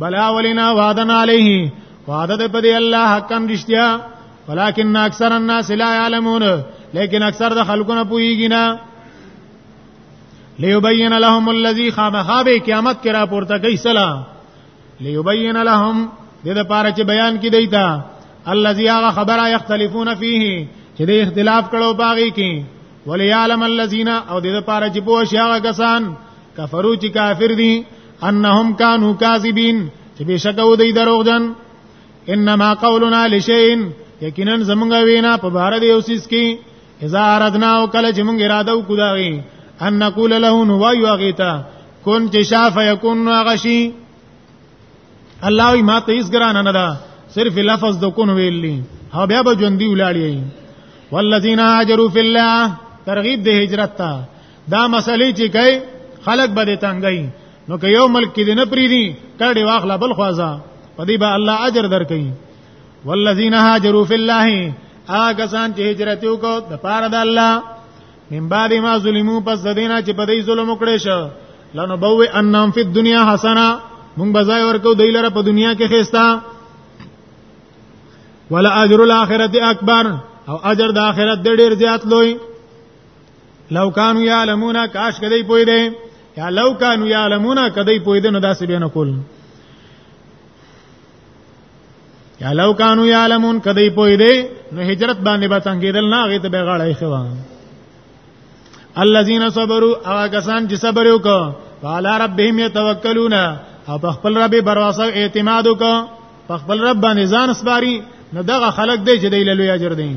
بلا ولنا وعدن علیه وعده د پدی الله حقم رشتیا ولکن اکثر الناس لا يعلمون لیکن اکثر د خلکو نه پوهیږي نه ليبين لهم الذي خامخاب قیامت کې را پورته کوي سلام ليبين لهم دې د پاره چې بیان کې دی تا الذي هغه خبره يختلفون فيه چې د اختلاف کړو باغی کې وليعلم الذين او دې د پاره چې پوه شي هغه کسان کفرو چې کافر دي انهم كانوا كاذبين چې بشکو دی دروغجن انما قولنا لشيء یقینا زمونږ وینا په بار دی اوسیس کی اذا اردنا او کله چې مونږ اراده وکړو دا وی ان نقول له نو وایو اغیتا کون چې شاف یکون غشی الله وی ما ته هیڅ ګران نه ده صرف لفظ د کون ویلی ها بیا به ژوند دی ولاړی والذین هاجروا فی الله ترغیب د هجرت ته دا مسلې چې کوي خلک به تنګي نو که یو ملک کې نه پریدي کړي واخله بل خوازه په دې به الله اجر درکړي والذین هاجروا فی الله هغه سان چې هجرت وکړ د پاره د الله من بعد ما ظلمو پس دینه چې په دې ظلم وکړي شو لنو بوئ انم فی الدنیا حسنه مونږ بځای ورکو دی لره په دنیا کې خيستا ولا اجر الاخرته اکبر او اجر د اخرت ډیر زیات لوی لو کانو یعلمون کاش کدی پوی دی یا لو کانو یعلمون کدی پوی دی نو داسې به نه کول یا لو کانو یعلمون کدی پوی دی نو هجرت باندې به څنګهدل نه غیته به غړای خو الذين صبروا هغه کسان چې صبر وکړ وعلى ربهم يتوکلون او په خپل رب باور او اعتماد وکړ په خپل رب باندې ځان سپاري نو دغه خلک دی چې دی له لوی اجر دی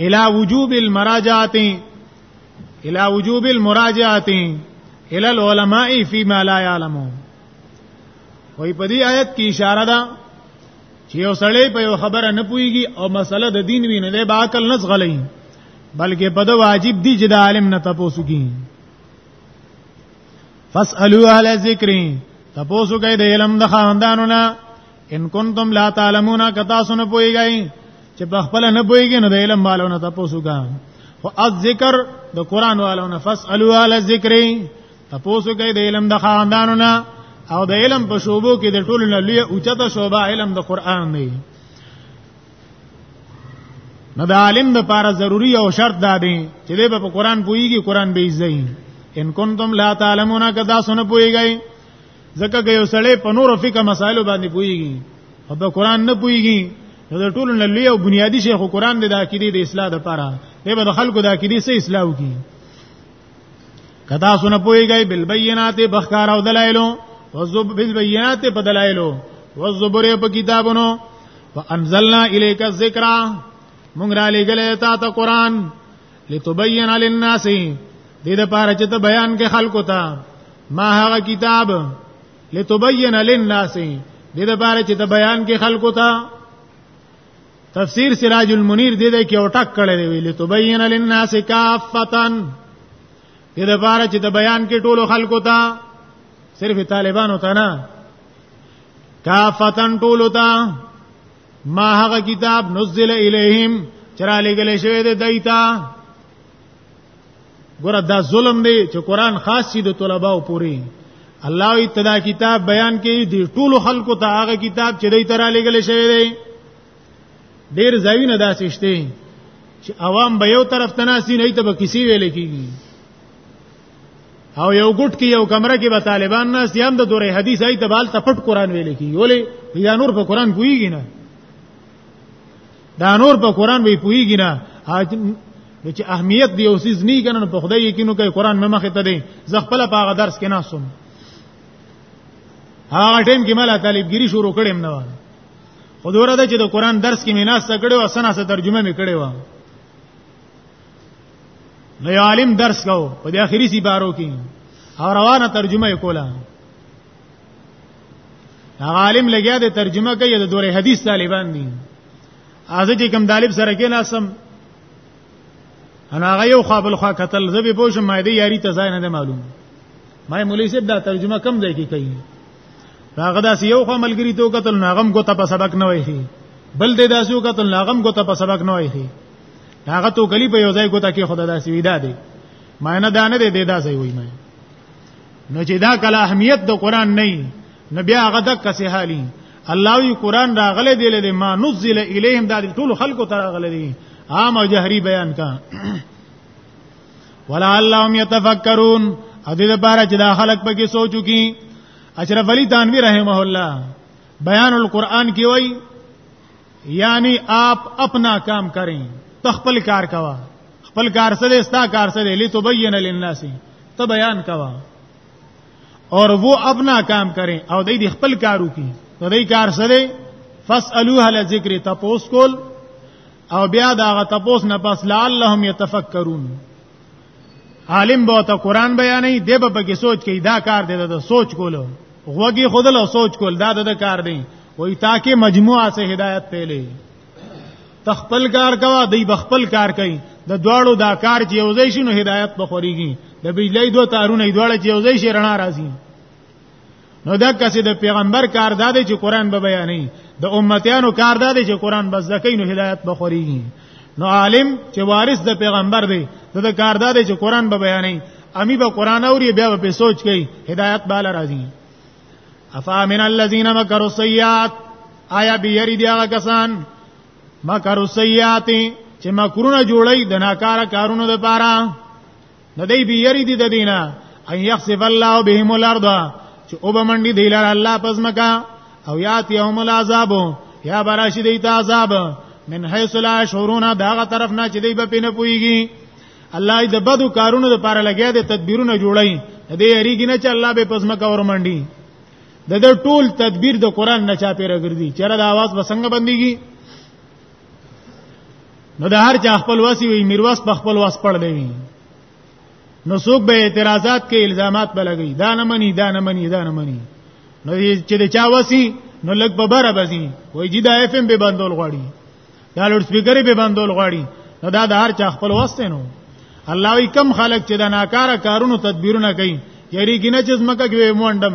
الى وجوب المراجعات الى وجوب المراجعات الى العلماء فيما لا يعلمون وای په دې آیت کې اشاره ده چې یو سړی په یو خبره نه پويږي او مسله د دین ویني نه به عقل نه ځغلي بلکې په د واجب دي چې د عالم نه تاسو کی فاسالو اهل ذکر تاسو کوي د علم د خاندانو نه ان کنتم لا تعلمون کتا سن پويږي چې په خپل نه پويږي نو د علم والونه تاسو کا خو از ذکر د قران والونه فاسالو علی الذکر تاسو کې د علم د خاندانو نه او د علم په شوبو کې د ټولو نه لوی اوچته شوبه علم د قران دی نو د عالم د پاره ضروری او شرط دا دی چې د په قران پويږي قران به یې ان کنتم لا تعلمون کدا سن پويږي ځکه که یو سړی په نور فقه مسائل باندې پويږي او په قران نه پويږي نو د ټولو نه لوی او بنیادی شیخ قران د عقیده د اصلاح لپاره دی به د خلکو د عقیده سه اصلاح وکړي کدا سن پويږي بل بینات بخکار او دلایلو وذب بل بینات په دلایلو وذبر په کتابونو وانزلنا الیک الذکر مونږ را لګلې تا ته قران لتبین للناس دې د پاره چې ته بیان کې خلکو ته ما هغه کتاب لتبین للناس دې د پاره چې ته بیان کې خلکو ته تفسیر سراج المنیر دې دې کې او ټک کړی دی ویل تو بین للناس کافتن دې د بار چې د بیان کې ټولو خلکو ته صرف طالبانو ته نه کافتن ټولو ته ما هغه کتاب نزل الیهم چرا لګل شوی دی دایتا ګور دا ظلم دی چې قران خاص دی د طلباو پوری الله ای تدا کتاب بیان کوي دی ټول خلکو ته هغه کتاب چې دای ترا لګل شوی دی ډیر ځایونه داسې شته چې عوام به یو طرف تناسي نه ته به کسی ویل کیږي او یو ګټ کې یو کمره کې به طالبان ناس یام د دورې حدیث ایت بال ته پټ قران ویل کی ولې یا نور په قران پویږي نه دا نور په قران به پویږي نه نو چې اهمیت دی او سیز نه کنه په خدای یقینو کوي قران مې مخه ته دی زه خپل په هغه درس کې نه سوم هغه ټیم کې مله طالبګری شروع کړم نه وای خو دوره ده چې د قران درس کې میناس کړو او سنا سره ترجمه مې کړې و نو یو عالم درس کو په دې اخیری سی بارو کې او روانه ترجمه کوله هغه عالم لګیا د ترجمه کوي د دوره حدیث طالبان دي ازه چې کوم طالب سره کې ناسم انا هغه یو خپل خوا قتل زبې پوښم ما دې یاري ته ځای نه ده معلوم ما مولوی صاحب دا ترجمه کم ځای کې کوي هغه داس یو خو ملګری تو قتل ناغم کو ته په سبق نه وایي بل دې داسو قتل ناغم کو ته په سبق نه وایي هغه تو کلی په یو ځای کوته کې خدای داسې ویدا دی معنی دا نه دی دی دا ځای وای مې نو چې دا کله اهمیت د قران نه نه بیا هغه د کسې حالي الله وی قران راغله دی له ما نزل الیهم دا ټول خلکو ته راغله دی عام او جهري بیان کا ولعلهم يتفکرون ا دې لپاره چې دا خلک پکې سوچو کی اشرف علی تنوی رحمه الله بیان القرآن کې وایي یعنی آپ اپنا کام کریں تخپل کار کوا خپل کار سره استا کار سره لتبین للناس ته بیان کوا اور وہ اپنا کام کریں او دای دی خپل کارو کی نو دای کار سره فاسالو هل ذکر تپوس کول او بیا دا غ تپوس نه پس لعلهم یتفکرون عالم به ته قران بیانې دی به پکې سوچ کوي دا کار دی دا سوچ کولو غوږی خودل او سوچ کول دا د کار دی وای تاکي مجموعه سه هدایت پیلې تخپل کار کوا دی بخپل کار کوي د دواړو دا کار چې یو ځای شنو هدایت بخوريږي د بجلی دوه تارونه دواړه چې یو ځای شي رڼا راځي نو دا کسې د پیغمبر کار دادې چې قران به بیانې د امتیانو کار دادې چې قران بس دکې نو هدایت بخوري نو عالم چې وارث د پیغمبر دی د کار دادې چې قران به بیانې امی به قران اوري بیا به سوچ کوي هدایت بالا راځي افا من الذين مكروا السيئات آیا بیری دی هغه کسان مکروا السيئات چې مکرونه جوړي د ناکاره کارونو لپاره نو دی بی یری دی د دینه ان یخسف الله بهم الارض چې او به منډي دی لار الله پزمکا او یات یوم العذاب یا براشی دی تا عذاب من حيث لا شعورون داغه طرف نه چې دی به پینه پويږي الله دې بدو کارونو لپاره لګیا دي تدبیرونه جوړای دې یریږي نه چې الله به پزمکا ور منډي د دې ټول تدبیر د قران نه چا پیره ګرځي چیرې د आवाज وسنګ بنديږي نو د هر چا خپل وسی وي میروس په خپل واس پړ دی نو څوک به اعتراضات کې الزامات بلګي دا نه مني دا نه مني دا نه مني نو چې د چا وسی نو لګ په بره بزي وای جی دا اف ام به بندول غواړي دا لوډ سپیکر به بندول غواړي نو دا د هر چا خپل واس نو الله وی کم خلق چې د ناکاره کارونو تدبیرونه کوي یری کې نه چې زمکه کې مونډم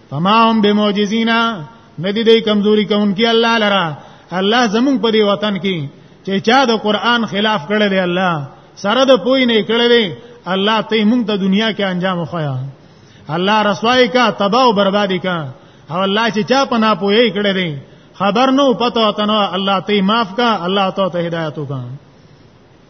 فما هم بمعجزینا ندی دی کمزوری کونکي الله لرا الله زمون په دی وطن کې چې چا د قران خلاف کړی دی الله سره د پوی نه کړی دی الله ته مونږ ته دنیا کې انجام خویا الله رسوای کا تباہ او بربادی کا او الله چې چا په نه پوی کړی دی خبر نو پته وطن الله ته معاف کا الله ته هدایت وکړه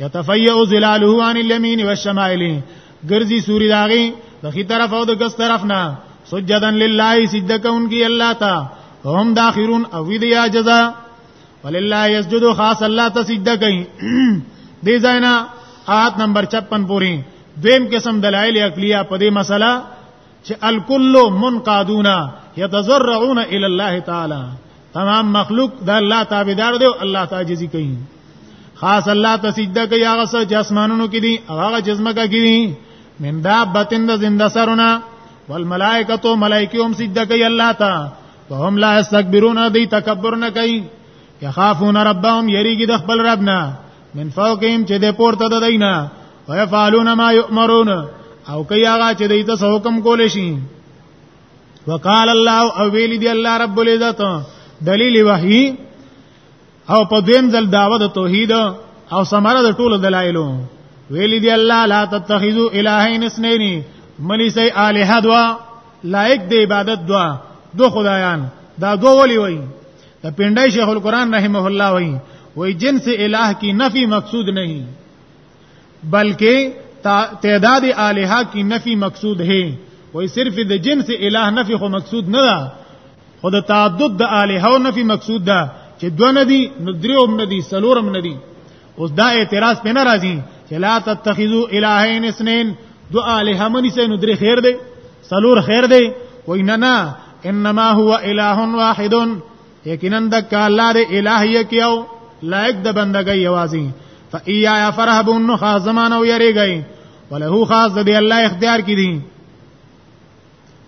یتفیع ظلاله عن الیمین والشمائل ګرځي سوري داغي د خي طرف او د ګس طرف نه سجدن لله سجده کوونکی الله تا هم داخرون او وی دیا جزا ولله یسجد خاص الله ته سجده کوي دې ځاینا آیت نمبر 56 پوری دویم قسم دلایل عقلیه په دې مسله چې الکل منقادون یتزرعون الی الله تعالی تمام مخلوق د الله تابعدار دی او الله تعجزي کوي خاص الله ته سجده کوي هغه څه چې اسمانونو کې دي هغه جسمه کې دي من دابتن د زنده سرونه والملائکه ملائکه هم سجده کوي الله ته وهم لا استكبرون دی تکبر نه کوي يخافون ربهم يريګي د خپل ربنا من فوقهم چې د پورته د دینه ويفعلون ما يؤمرون او کوي هغه چې د ایت حکم کول شي وقال الله او ویل دی الله رب العزت دلیل وحی او په دیم ځل دعوت توحید او سمره د ټولو دلایلو ویل دی الله لا تتخذوا الهین اثنین ملی سی الہ دوا لایک دی عبادت دوا دو خدایان دا دو ولی وای د پندای شیخ القران رحمه الله وای وای جنس الہ کی نفی مقصود نہیں بلکې تعداد الہ کی نفی مقصود ہے وای صرف د جنس الہ نفی خو مقصود نه ده خو د تعدد د الہ او نفی مقصود ده چې دو ندی نو دریوم ندی سلورم ندی اوس دا اعتراض په نه راځي چې لا تتخذوا الہین اثنين دو الہ منی سه نو درې خیر دی سلور خیر دی وای نه نه انما هو الہ واحد یقینا د کالار الہیه کیو لایک د بندګۍ یوازې فایا فرهبون نو خاص زمانه ویریږي وله خاص د الله اختیار کړي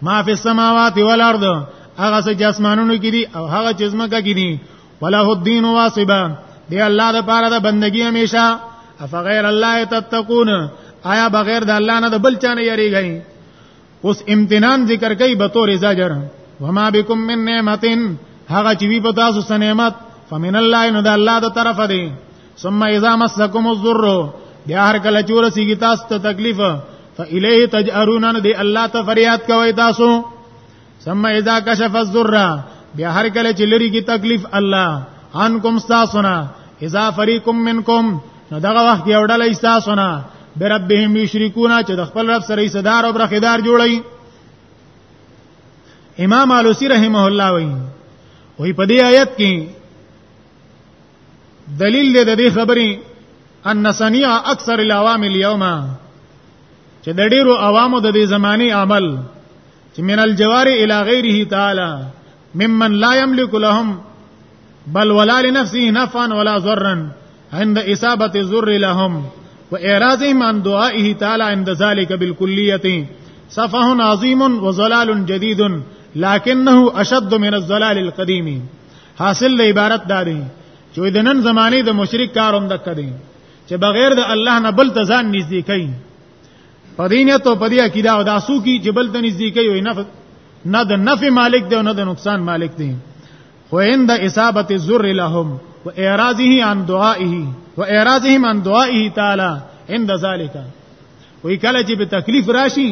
ما فی السماوات والارض هغه څه جسمانونو کې دي او هغه چې زمکه کې دي وله الدین واصبا دی الله د پاره د بندګي همیشه افغیر الله تتقون آیا بغیر د الله نه د بل چا نه یریږي اوس امتنان ذکر کوي به تور زجر وما بكم من نعمت هغه چې وی په تاسو سنعمت فمن الله نو د الله د طرف دی ثم اذا مسكم الضر بیا هر کله چور سیږي تاسو ته تکلیف فإليه تجأرون نو دی الله ته فریاد کوي تاسو ثم اذا كشف الضر بیا هر کله چې لري کی تکلیف الله انکم تاسو نه اذا فريق منکم نو دغه وخت یو ډله ایستاسو نه بربهم یشرکون چې د خپل رب سره صدار او برخیدار جوړي امام علوسی رحمه الله وی وی په دې آیت کې دلیل دې د دې خبرې ان صنیع اکثر العوام اليوم چې د ډیرو عوامو د دې زماني عمل چې من الجوار الى غیره تعالی ممن لا يملك لهم بل ولا لنفسه نفعا ولا ضرا عند اصابه الذر لهم واعراضهم عن دعائه تعالى عند ذلك بالكليه صفه عظيم وضلال جديد لكنه اشد من الضلال القديم حاصل له عبارت داري چې د نن زمانه د مشرک کاروم دک دي چې بغیر د الله نه بل ته ځان نږدې کوي په دینه ته په دې عقیده او داسو کی چې بل ته نږدې کوي نه نه د نفع مالک دی او نه د نقصان مالک دی خو عند اصابه الذر لهم واعراضه عن دعائه واعراضهم عن دعائه تعالی عند ذلك وی کله چې په تکلیف راشي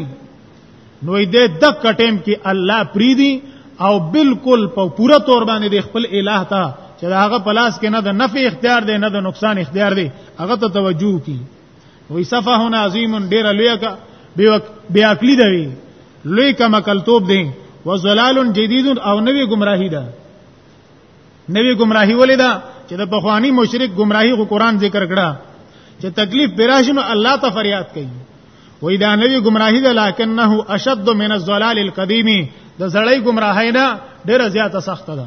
نو دې د کټیم کې الله پریدي او بالکل په پوره تور باندې د خپل الٰه ته چې هغه پلاس کې نه د نفع اختیار دی نه د نقصان اختیار دی هغه ته توجه کی وی صفه عظیم ډیر لوی کا بیا عقلی دی لوی کما کلتوب دی وزلال جدید او نوی گمراهی ده نوی گمراهی ولې ده چې د بخوانی مشرک گمراهی خو قران ذکر کړه چې تکلیف براشنو الله ته فریاد کوي وې دا نوی گمراهی ده لکنه اشد من الزلال القدیم د زړی گمراهی نه ډیره زیاته سخته ده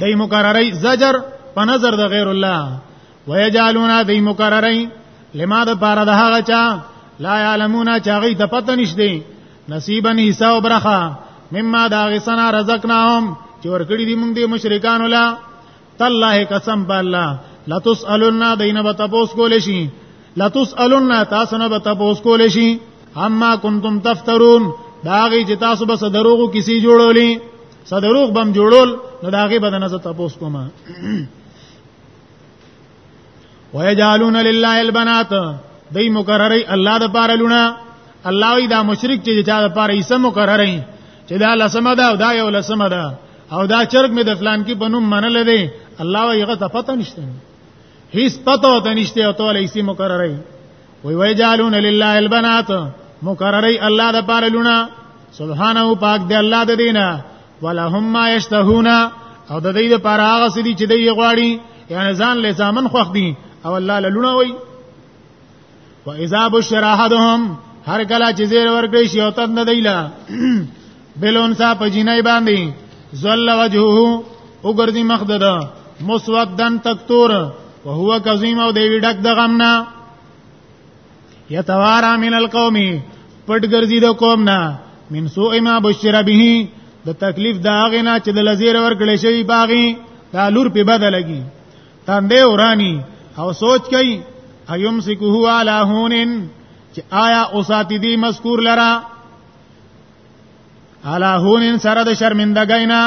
دای مقرری زجر په نظر د غیر الله ويجعلون دای مقرری لما د پاره د هغه چا لا يعلمون چا غي د پته نشته نصیبا حصہ او برخه مما دا غسنا رزقناهم چې ورکړي دي موږ دې مشرکان ولا تالله قسم بالله لا تسالون دینه به تاسو کول شي لا تسالون تاسو نه به تاسو کول شي اما کنتم تفترون دا غي چې تاسو به دروغو کسی جوړولې صدروغ بم جوړول نو داغه بدن زه تاسو کوم ويجعلون لله البنات دای مقرری الله د پاره لونه الله وی دا مشرک چې چا د پاره ایسه مقرری چې دا لسمه ده او دا یو لسمه ده او دا چرګ می د فلان کې بنوم منل دی الله وی هغه ته پته نشته هیڅ پته ته نشته او ته لیسی مقرره وي وی جالون لله البنات مقرره الله د پاره لونه سبحانه پاک دی الله د دینه ولهم ما یشتهون او د دې لپاره هغه سړي چې دی غواړي یعنی ځان له ځامن خوخ دي او الله له لونه وي و اذا بشر احدهم هر کله چې زیر ورکړي شي او تد نه دیلا بلون صاحب په جنای باندې زل وجهه وګرځي مخ دده مسودن تکتور وهو کظیم او دی ډک د غمنا یتوارا من القوم پټ ګرځي د قوم نه من سوء ما بشر به د تکلیف دا غنا چې د لزیر ورکړې شي باغی دا لور په بدلږي تنده ورانی او سوچ کئ ايوم سکوه علی هونن چې آیا اوساتی دی مذکور لرا علی هونن سره د شرمندګۍ نه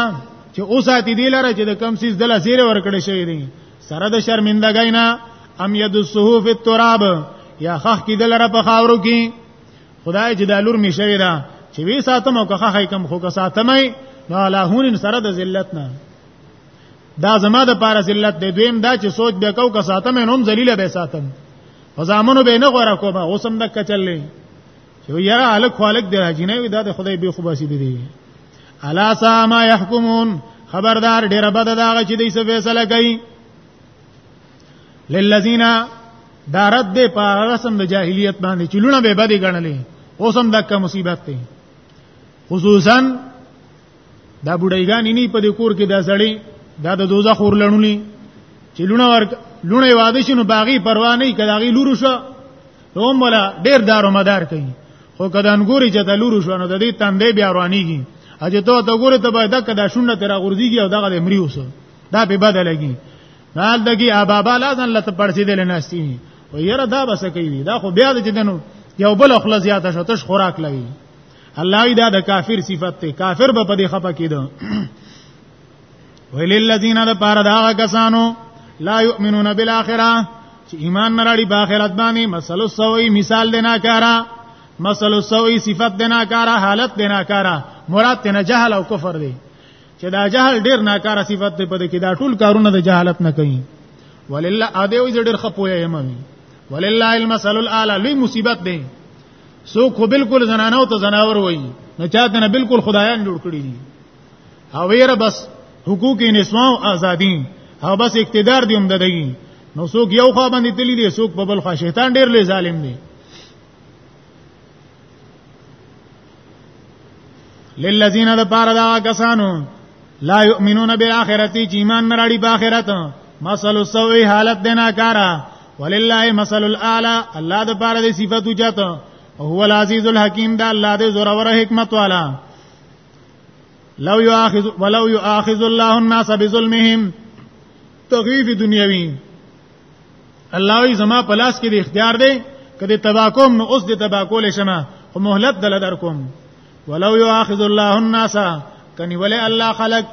چې اوساتی دی لره چې د کم سیس دل اسیر ورکړی شوی دی سره د شرمندګۍ نه ام ید الصحف التراب یا خخ کی دل را په خاورو کې خدای چې د لور می شوی را چې وی ساتم او که خخ کم خو که ساتمای نو علی هونن سره د ذلت نه دا زما د پاره ذلت دی دویم دا چې سوچ به کو که ساتم نوم ذلیل به ساتم فزامنو به نه غوړه کومه اوسم د کچلې چې یاره الک خالق دی راځي نه دا د خدای به خوباسي دی الا سما يحكمون خبردار ډیر بد دا چې دې څه فیصله کوي للذین دا رد دې په رسم د جاهلیت باندې چلونه به بدی ګڼلې اوسم دغه مصیبت دی خصوصا دا بډایګان نه په دې کور کې دا سړی دا د دوزخ ورلړونی چې لونه ورک لونه واده شنو باغی پروا نه کړي هغه لورو شو هم ولا ډیر دارو مدار کوي خو کله انګوري چې د لورو شو نو د دې تندې بیا روانيږي اجه ته ته ګوره ته باید کدا شونه تر غورځيږي او دغه امري اوسه دا به بد لګي حال دګي ابابا لازم لته پړسي دل نه سي و یره دا بس کوي دا خو بیا د جدنو یو بل خلص زیاته شو تش خوراک لوي الله دا د کافر صفت ته کافر به په دې خپه کېدو وللذین د پاره دا کسانو لا یؤمنون بالاخره چې ایمان نه راړي په آخرت باندې مسلو سوی مثال دینا کارا مسلو سوی صفت دینا کارا حالت دینا کارا مراد ته جهل او کفر دی چې دا جهل ډیر ناکاره صفت دی په دې کې دا ټول کارونه د جهالت نه کوي ولله ا دې وي ډیر خپوی یې مې ولله المثل الاعلى لوی مصیبت دی سو کو بالکل زنانو ته زناور وای نو چاته نه بالکل خدایان جوړ کړی دي او ویره بس حقوق نسواء او ازادي او بس اقتدار دی هم ددی نو څوک یو خوا باندې تللی دی څوک په بل خوا شیطان ډیر لوی ظالم دی للذین د پاره دا کسانو لا یؤمنون بالآخرتی چې ایمان نه راړي په آخرت مثل سوء حالت دینا کارا ولله مثل الاعلى الله د بار د صفات وجات او هو العزیز الحکیم دا الله د زور او حکمت والا لو یاخذ ولو یاخذ الله الناس بظلمهم تغیف دنیوی الله ای زما پلاس کې د اختیار دی کدی تباکوم نو اوس د تباکول شمه خو مهلت دل در کوم ولو یؤاخذ الله الناس کني ولې الله خلق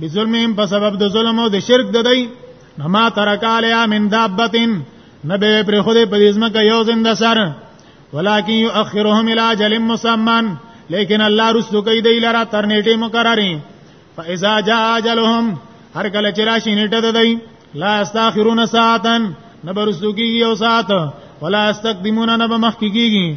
بظلمهم په سبب د ظلم او د شرک د دی ما ترک علی من دابتن نبی پر خود په دې ځمکه یو زنده سر ولکن یؤخرهم الی اجل مسمى لیکن الله رسو کوي دی لرا تر نیټه مقرری فاذا جاء اجلهم هر کله چې راشي نیټه د دی لا استاخرون ساعتن نبرسو کیږي یو ساعت ولا استقدمون نبمخ کیږي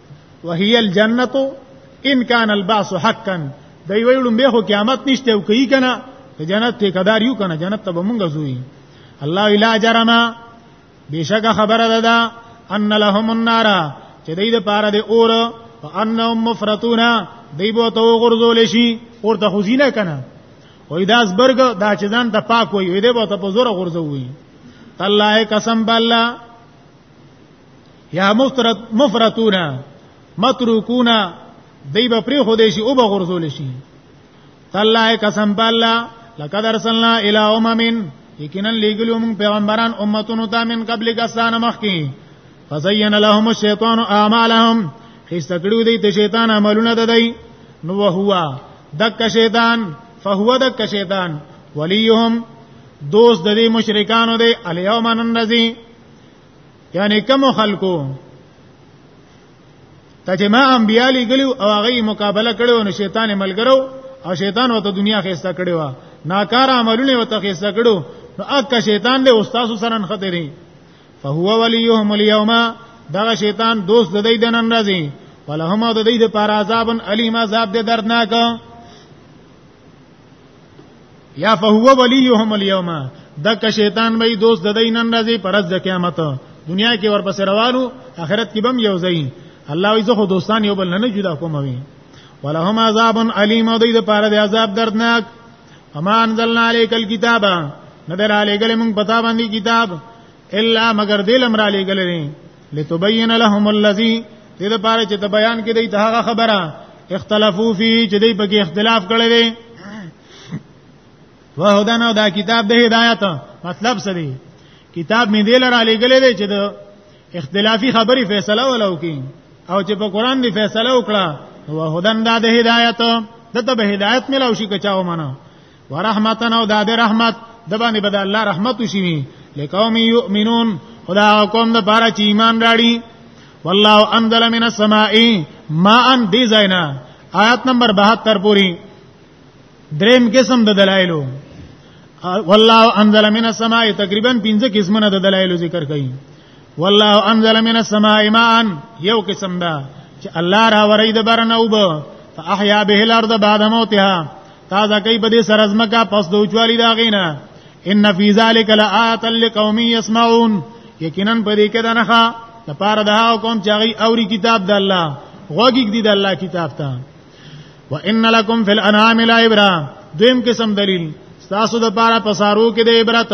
وهي الجنه ان كان الباس حقا دی ویلم به قیامت نشته او کوي کنه جنت ته قدار یو کنه جنت ته مونږ زوی الله الا جرما بشک خبره ده دا ان لهم النار چې دې د پاره د اور او انهم مفرتون دی بو تو غرزول شي اور ته خزینه کنه او دا زبرګ دا چې ځان د پاک وي دې بو ته په زور غرزوي الله قسم بالله یا مفرد مفرتون متروکون دی به پری خو دې شي او به غرزول شي تالله قسم بالله لقد ارسلنا الى امم یقینا لګلو موږ پیغمبران امتونو ته من قبل کسان مخکي فزين لهم الشیطان اعمالهم خسته کړو دی ته شیطان عملونه ددای نو هو دک شیطان فهو دک شیطان ولیهم دوست د دې مشرکانو دی الیوم ننذی یعنی کوم خلکو ته چې ما انبیا لګلو او هغه مقابله کړو نو شیطان ملګرو او شیطان وته دنیا خسته کړي وا ناکار عملونه وته خسته کړو نو اکه شیطان دې استاد سره نه خطرې فهو وليهم اليوم دا شیطان دوست د دې د نن راځي ولهم د دې د پار عذاب الیم عذاب دې دردناک یا فهو ولیهم اليوم دک شیطان به دوست د دینن راځي پرز د قیامت دنیا کې ورپسې روانو آخرت کې بم یو ځای الله یې زه دوستان یو بل نه جدا کوم وي ولهم عذاب الیم او دې د پاره د عذاب دردناک اما انزلنا علیک الكتاب نظر علی گله مونږ پتا باندې کتاب الا مگر دلم را لګلې لتبین لهم الذی دې لپاره چې ته بیان کې دی ته هغه خبره اختلافو فی چې دی په کې اختلاف کړی دی وهدن دا کتاب د هدایت مطلب څه دی کتاب می دی لره لګلې دی چې د اختلافي خبري فیصله ولو کی او چې په قران دی فیصله وکړه وهدن دا د هدایت دته به هدایت ملو شي کچاو منه ورحمتنا او د رحمت د باندې بد الله رحمت وشي لقوم یؤمنون خدا قوم د بارا چې ایمان راړي والله انزل من السماء ماء دی زینا آیات نمبر 72 پوری دریم قسم د دلایلو والله انزل من السماء تقریبا 15 قسمونه د دلایلو ذکر کړي والله انزل من السماء ماء یو قسم دا چې الله را ورید برنوب فاحیا به الارض بعد موتها تا دا کوي په دې سره زمکا پس د اوچوالي دا غینا ان فی ذلک لآیات لقوم یسمعون یقینا په دې کې دا نه ښه د پاره دا کوم چې هغه اوري کتاب د الله غوږی دی د الله کتاب ته وان لکم فی الانعام لعبرا دویم قسم دلیل تاسو د پاره پسارو کې د عبرت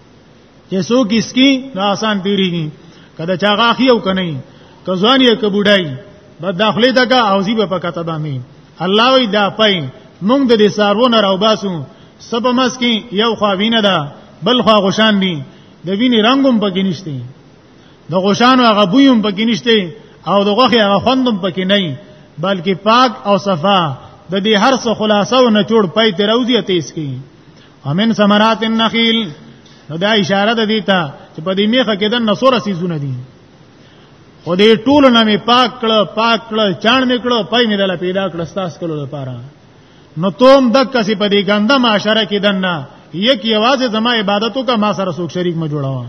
چې څوک اسکی نو آسان تیریږي کله چا غاخي او کني کزوان یې کبوډای بد داخلي دغه او زی په کته باندې الله وی دا پای مونږ د دې سارونه راو باسو سب مس کې یو خوا وینه ده بل خوا غشان دي د ویني رنگوم پکې نشته د غشانو هغه بویم پکې نشته او د غوخه هغه خوندم پکې نه بلکې پاک او صفا د دې هر څه خلاصو نه جوړ پای ته راوځي ته اسکی امن ثمرات النخيل نو دا اشاره ده دیتا چې په دې میخه کې د نصور سيزونه دي خو دې ټول نه می پاک کړه پاک کړه چاڼ می کړه پای می دل پیدا کړه ستاس کولو لپاره نو توم دک کسي په دې ګنده معاشره کې دنه یک یوازې زما عبادتو کا ما سره څوک شریک ما جوړاوه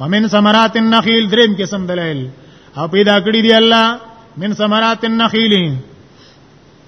ومن ثمرات النخيل دریم قسم دلایل او پیدا کړی دی الله من ثمرات النخيل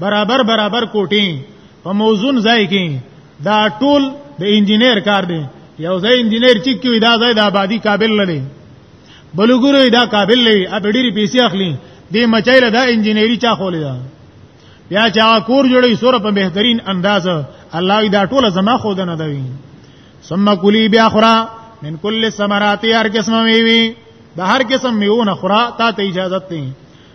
برابر برابر کوټي په موزون ځای کې دا ټول د انجنیر کار دی یو ځای انجنیر چې کوي دا ځای د آبادی قابل نه دی بلګورو دا قابل نه وي اب ډېری پیسې اخلي دې مچایله دا انجنیری چا خولې ده بیا چا کور جوړي سور په بهترین انداز الله دا ټول زما خو ده نه دی ثم کلی بیا خورا من کل ثمرات هر قسم میوي د هر قسم میوه نه خورا تا ته اجازه ته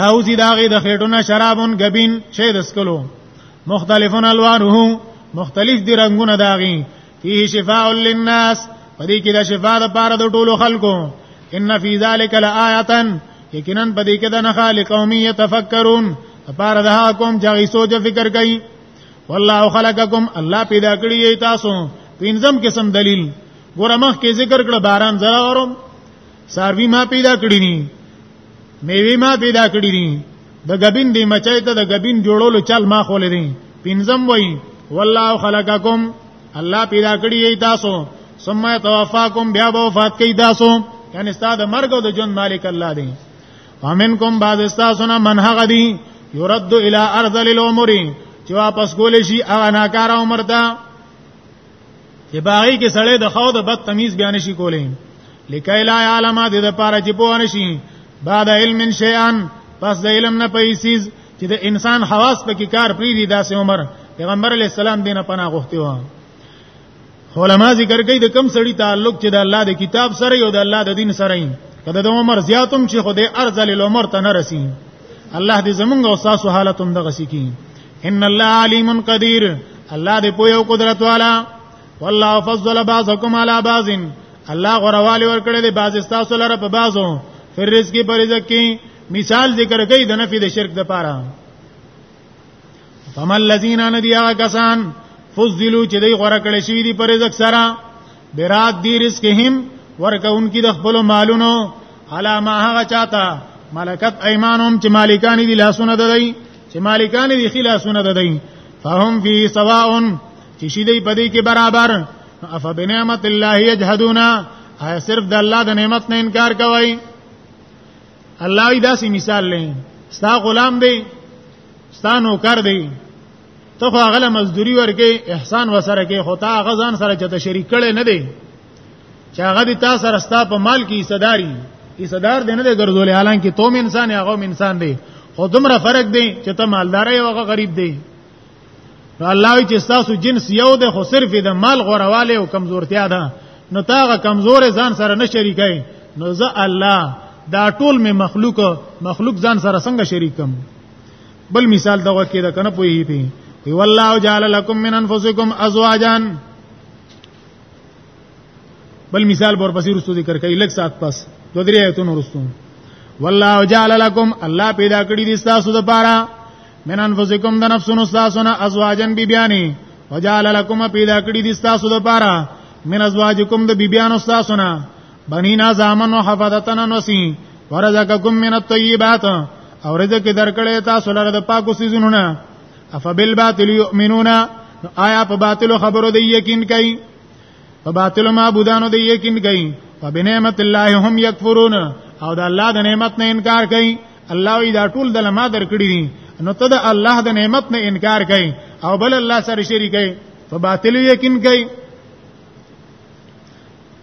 راوزی داغی د خېټونه شرابون غبین شی د سکلو مختلفون الوانه مختلف دی رنگونه داغی فيه شفاء للناس پدې کې د شفاء لپاره د ټولو خلکو ان فی ذلک لآیه یقینا پدې کې د نه خالق قومي تفکرون لپاره د حکم جاي سوچ فکر کوي والله خلقکم الله پیدا کړی تاسو پینځم قسم دلیل ګوره مخ کې ذکر کړ باران زرا اورم ساروی ما پیدا کړی ني میوه ما پیدا کړی ني د غبین دی مچای ته د غبین جوړولو چل ما خولې دي پینځم وای والله خلقکم الله پیدا کړی ای تاسو ثم توفاکم بیا به وفات کی تاسو یعنی ستاسو د مرګ او د ژوند مالک الله دی ومنکم بعض تاسو نه من هغه دی یرد الی ارذل العمر چې واپس کول شي هغه ناکاره عمر ته چې باغی کې سړی د خو د بد تمیز بیان شي کولې لکای لا عالم د دې پاره چې پوه نشي بعد علم شیئا پس د علم نه پیسې چې د انسان حواس پکې کار پری دي داسې عمر پیغمبر علی السلام دینه پناه غوښتي و علماء ذکر کوي د کم سړی تعلق چې د الله د کتاب سره او د الله د دین سره یې کله د عمر زیاتم چې خدای ارزل العمر ته نه رسی الله دې زمونږ او تاسو حالتوم دغه سکی ان الله علیم قدیر الله دې پوهه او قدرت والا والله فضل بعضکم علی بعض الله غروالی ورکړي دې بعض تاسو لپاره په بعضو فر رزق په رزق کې مثال ذکر کوي د نفي د شرک د پاره فمل الذين نديا کسان فضلوا چې دوی غره کړی شوی دی پر رزق سره برات دی رزقهم ورکونکي د خپل مالونو علا ما هغه چاته ملکت ايمانهم چې مالکان دي لاسونه ددای چې مالکان دي خلاصونه ددای فهم فی سواء چې شي دی پدې کې برابر اف بنعمت الله یجحدون هي صرف د الله د نعمت نه انکار کوي الله دا سی مثال لې ستا غلام دی ستا نوکر دی ته خو هغه مزدوري ورکې احسان وسره کې خو تا هغه ځان سره چته شریک کړي نه دی چې هغه دې تا سره ستا په مال کې صداري ای صدر دې نه دی ګرځولې حالانکه توم انسان هغه انسان دی خو دومره فرق دی چې ته مالدار یې هغه غریب دی نو الله چې تاسو جنس یو دی خو صرف د مال غورواله او کمزورتیا ده نو تا هغه کمزور ځان سره نه شریکای نو زه الله دا ټول می مخلوق مخلوق ځان سره څنګه شریکم بل مثال دغه کې دا کنه پوي پي وی والله جعل لكم من انفسكم ازواجا بل مثال بور پسې رسو ذکر کوي لک سات پس دو درې ایتونو رسو والله جعل لكم الله پیدا کړی دي تاسو د پاره من انفسکم د نفسونو ساسونه ازواجن بیبیانی وجعل لكم پیدا کړی دي تاسو د پاره من ازواجکم د بیبیانو ساسونه بنینا زامن او حفظتنا نسی ورزقکم من الطیبات او رزق درکړې تاسو لره د پاکو سيزونو نه افبالباطل یؤمنون آیا په باطل خبرو دی یقین کوي په باطل معبودانو دی یقین کوي په بنعمت الله هم یکفرون او د الله د نعمت نه انکار کوي الله وی دا ټول د لما درکړي دي نو ته د الله د نعمت نه انکار کوي او بل الله سره شریک کوي په باطل یقین کوي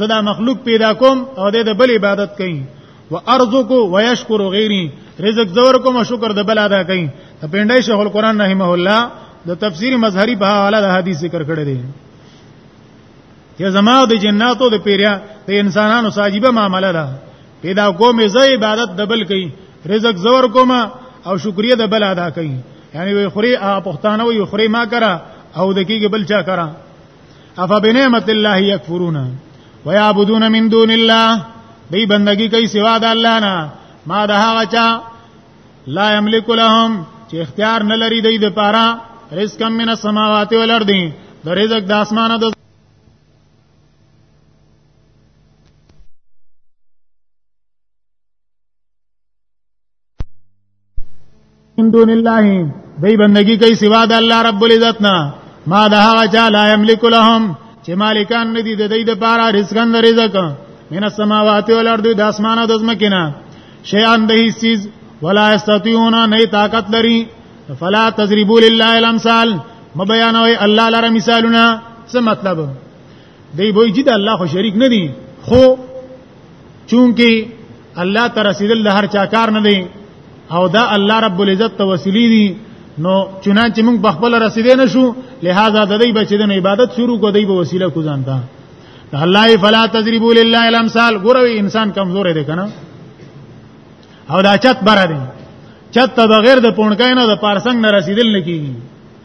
زدا مخلوق پیدا کوم او د بل عبادت کوي وارزق ويشكر غيري رزق زور کوم شکر د بل ادا کوي ته پندای شیخ القران رحمه الله د تفسیر مظهری په حواله د حدیث ذکر کړی دی چې زما د جناتو د پیریا د انسانانو ساجيبه معاملې ده پیدا کوم زه عبادت د بل کوي رزق زور کوم او شکریا د بل ادا کوي یعنی وي خوري پښتانه وي خوري ما کرا او د کیږي بل چا کرا افا بنعمت الله یکفرون ويعبدون من دون الله دی بندگی کوي سوا د الله نه ما د هغه چا لا یملک لهم چې اختیار نه لري دی د پاره رزق من السماوات والارض د رزق د اسمانه د من دون الله دی بندگی کوي سوا د الله رب العزت نه ما ده هغه چا لا یملک لهم چې مالکان ندي د دې د پاره رزقن د رزق من السماوات والارض د اسمانه د زمکینه شیان د هیڅ چیز ولا استطيعون نه طاقت لري فلا تضربوا لله الامثال مبيانوي الله لره مثالونه څه مطلب دی وایي چې الله خو شریک نه دي خو چونکی الله ته رسیدل د هر چا کار نه دی او دا الله رب العزت ته وسیلی دي نو چنانچې موږ په خپل رسیدې نشو لہذا د دې بچی د عبادت شروع کو دی به وسیله کو ځانته الله فلا تضربوا لله الامثال ګوروي انسان کمزور دی کنه او دا چت بره دی چت ته بغیر د پونکای نه د پارسنګ نه رسیدل نه کیږي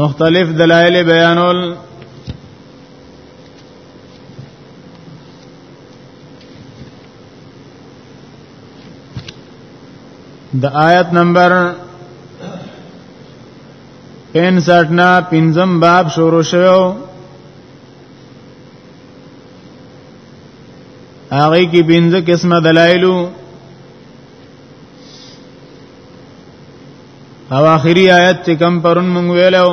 مختلف دلائل بیانول د آیت نمبر 65 نا پنځم باب شروع شوو هغه کې پنځه قسمه دلایلو او آخری آیت چې کم پرون مونږ ویلو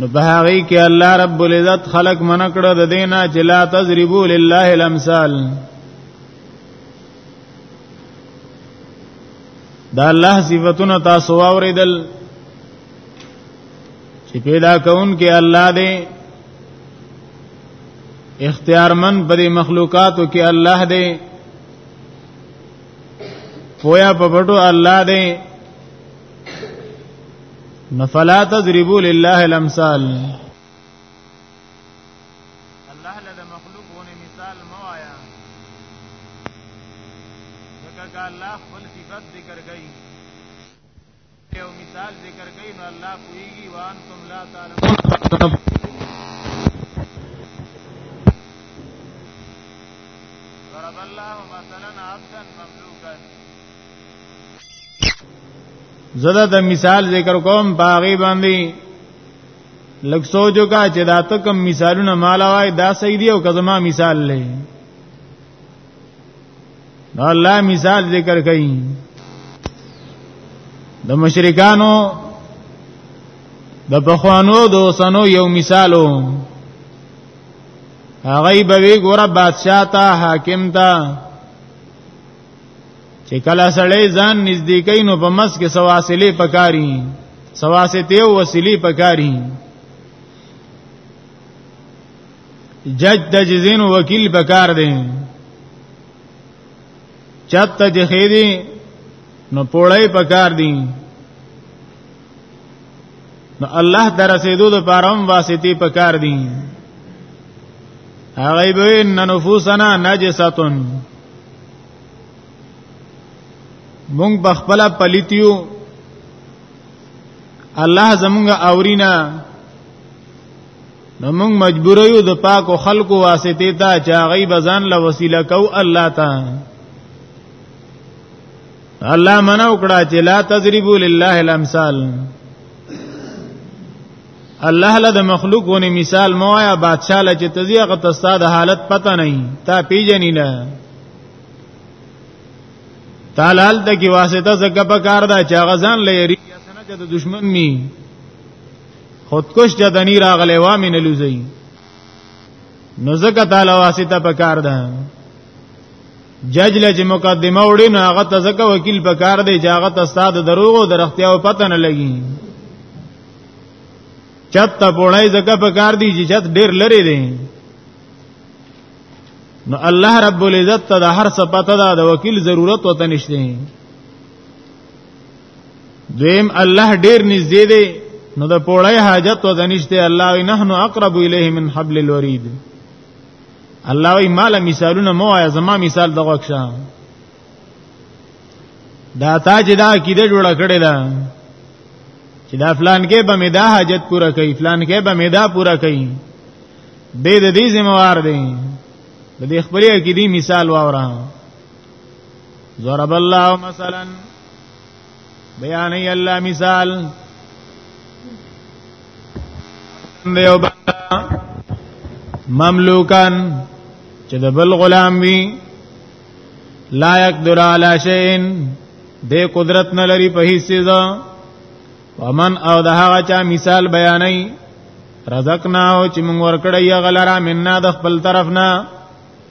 نو په هغه کې الله رب العزت خلق منکړه د دینه چې لا تضربوا لله الامثال دا الله صفاتونه تاسو اوریدل چې پیدا کون کې الله دې اختیارمن پر مخلوقاتو کې الله دی پویا په پټو الله دی نفلا تضربوا لله الامثال الله له مخلوقونه مثال موایا ځکه الله خپل صفات ذکر کوي یو مثال ذکر کین نو الله کویږي وان تم لا تعالی ضرب الله مثلا عبدا مملوكا زړه د مثال ذکر کوم باغی باندې لږ سوچو کا چې دا ته کوم مثالونه مالا وای دا صحیح دی او کزما مثال لې نو الله مثال ذکر کوي د مشرکانو د پخوانو د اوسنو یو مثالو هغه به وی ګوره بادشاہ ته حاکم ته چې کله سړی ځان نږدې کین نو په مس کې سواسلې پکاري سواسته او وسیلې پکاري جج د جزین وکیل پکار دی چت د خېری نو پوړای پکار دی نو الله در رسیدو د پارم واسطي پکار دي هغه به ان نفوسنا نجساتن مونږ بخپل پلیتیو الله زمونږ اورینا نو موږ مجبور یو د پاکو خلکو واسطه ته چې هغه بزان له وسیله کو الله ته الله منع وکړه چې لا تضربوا لله الامثال الله له د مخلوق ونی مثال مو آیا بادشاہ له چې تزیغه تستا د حالت پته نه تا پیجنې نه تعالی د کی واسطه زګه په کار دا چې غزان لري یا سنجه د دشمن می خودکش جدنی راغلی وا مینه لوزي نو زکه تعالی واسطه پکار ده جج لج مقدمه وړي نو هغه ته زکه وکیل پکار دی چې هغه ته استاد دروغ او درختیا او پته نه لګي چت ته پړای زکه پکار دی چې چت ډیر لري دی نو الله رب العزت ته د هر څه پته ده د وکیل ضرورت وته نشته دویم الله ډیر نږدې دی نو د پوړی حاجت و دنشته الله وی نحنو اقرب الیه من حبل الورید الله وی مال مثالونه مو آیا زما مثال دغه ښه دا تا چې دا کیده جوړ کړی دا چې دا فلان کې به مدا حاجت پورا کوي فلان کې به مدا پورا کوي دې د دې ذمہوار دی د دې خپلې کې دی مثال واورا ضرب الله مثلا بیان ای الله مثال دیو بندا مملوکان چې د بل غلام وي لا يقدر على شيء د قدرت نه لري په هیڅ ځا ومن او د هغه چا مثال بیانای رزقنا او چې موږ ورکړی غلرا مننا د خپل طرفنا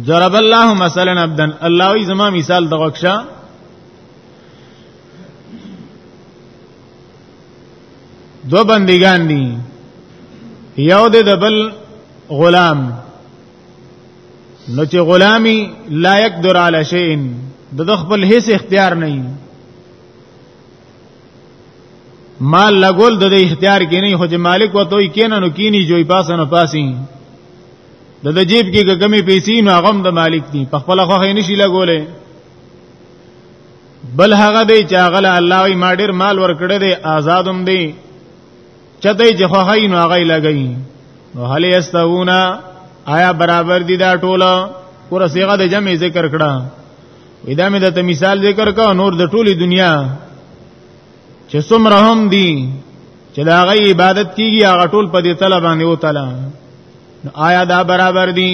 ضرب الله مثلا عبدا الله ای زما مثال دغه ښه دو بندگان دي یو د بل غلام نو چې غلامی لا یقدر علی شیء د خپل هیڅ اختیار نه مال لګول د اختیار کې نه خو چې مالک وته کینې نو کینی جوړ پاسنه پاسي د د جیب کې کمی پیسې نو هغه د مالک دی په خپل خوخه نشي لګولې بل هغه دی چې هغه الله وي ما ډیر مال ورکړی دی آزادم دی چته چې خوخه نو هغه لګی نو هل یستونا آیا برابر دي دا ټوله ور صيغه د جمع ذکر کړه ودا مې د مثال ذکر کا نور د ټولي دنیا چې څومره هم دي چې دا غي عبادت کیږي هغه ټول په دې طلب باندې وتاله نو آیا دا برابر دي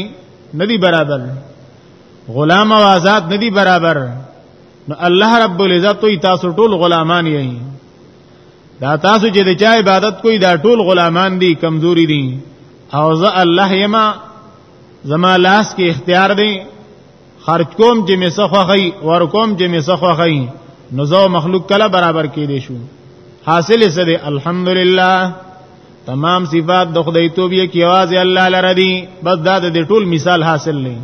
ندي برابر غلام او آزاد ندي برابر نو الله رب العزت توي تاسو ټول غلامان یې دا تاسو چې د چا عبادت کوي دا ټول غلامان دي کمزوري دي او زه الله یما زما لاس کې اختیار دی خرج کوم چې می سخوخی ور کوم چې می سخوخی نو زو مخلوق کله برابر کې دي شو حاصل یې سره الحمدلله تمام صفات د خدای توبې کې आवाज الله لره دي بس دا د ټول مثال حاصل نه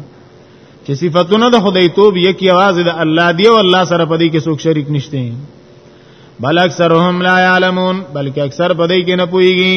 چې صفاتونه د خدای توبې کې आवाज د الله دی او الله سره پدې کې څوک شریک نشته بل اکثرهم لا يعلمون بلکې اکثر پدې کې نه پويږي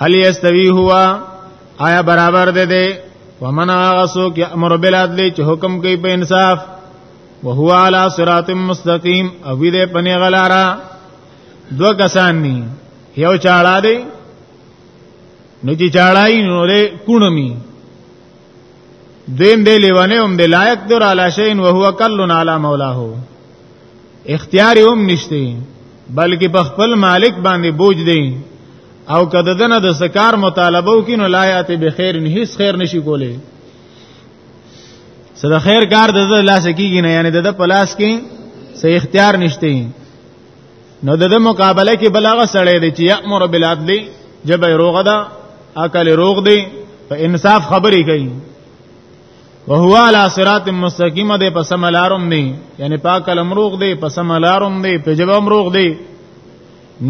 هل یستوی هوا آیا برابر ده ده ومن هغه څوک یامر بالعدل چې حکم کوي په انصاف وهو علی صراط مستقیم او دې پنی غلارا دو کسان ني یو چاړه دی نو چې چاړای نو له کونمی دیم دی لیوانه هم دی لایق در علی شین وهو کلن علی مولاه اختیار هم نشته بلکې په خپل مالک باندې بوج دی او کده دنه د سکار مطالبه وکینو لایات به خیر نه هیڅ خیر نشي کولی صدا خیر کار د لاس کیږي نه یعنی د پلاس کې سه اختیار نشته نو د مقابله کې بلاغه سړی دی چې یامر بالعدل جبه روغه ده عقل روغ دی په انصاف خبرې کوي وهو على صراط مستقیم دی په سم لارم دی یعنی پاک الامروغ دی په سم لارم دی په جواب امروغ دی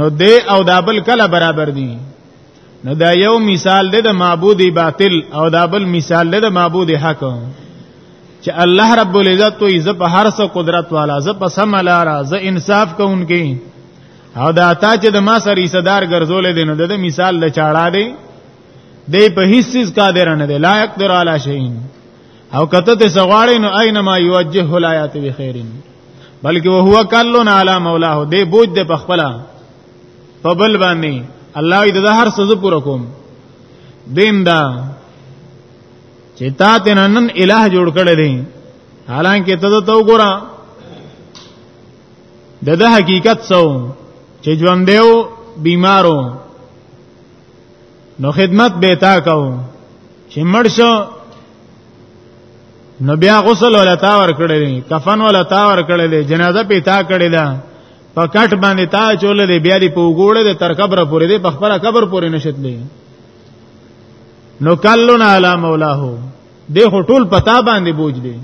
نو دی او دابل کله برابر دی نو دا یو مثال دی د معبود باطل او دابل مثال دی د معبود حق چې الله رب العزت تو ز په هر څه قدرت والا ز په سم لار ز انصاف کوونکی او دا تا چې د ما سره صدر ګرځولې دین د مثال لچاړه دی دی په هیڅ چیز قادر نه دی لا یقدر علی شیء او کته ته سغواړي نو اينما یوجه الایات بخیرین بلکې وهو کلون علی مولاه دی بوج د پخپلا په بل باندې الله دې د هر سزا پوره کوم دیم دا چې تا ته نن الہ جوړ کړی دی حالانکه ته ته وګوره د د حقیقت سو چې ژوند دیو بیمارو نو خدمت به تا کو چې مړ شو نو بیا غسل ولا تا ور کړی کفن ولا تا ور کړی جنازه په تا کړی دا په کټ باندې تا چول دی بیا دی په وګوړه دی تر قبر پورې دی په خپل قبر پورې نشتلې نو کلون علی مولاه دی ټول پتا باندې بوج دی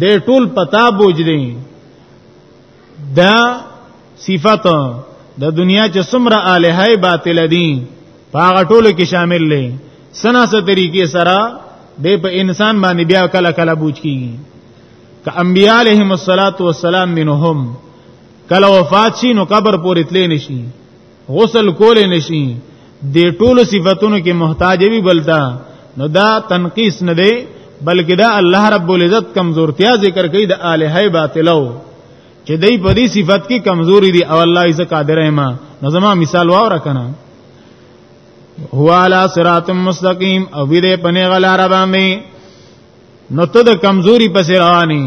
دی ټول پتا بوج دی دا صفت د دنیا چې څومره الہه باطل دي هغه ټولو کې شامل دي سناسه طریقې سره د په انسان باندې بیا کله کله بوج کیږي ک انبیاء علیهم الصلاۃ والسلام منهم کله وفات شي نو قبر پورې تللی نشي غسل کول نشي د ټولو صفاتونو کې محتاج وي بلتا نو دا تنقیس نه دی بلکې دا الله رب العزت کمزورتیا ذکر کوي د الہی باطلو چې دای په دې صفت کې کمزوري دي او الله یې قادر ما نو زما مثال واور کنه هو علی صراط مستقیم او دې په نه غلار باندې نو ته د کمزوري پس رواني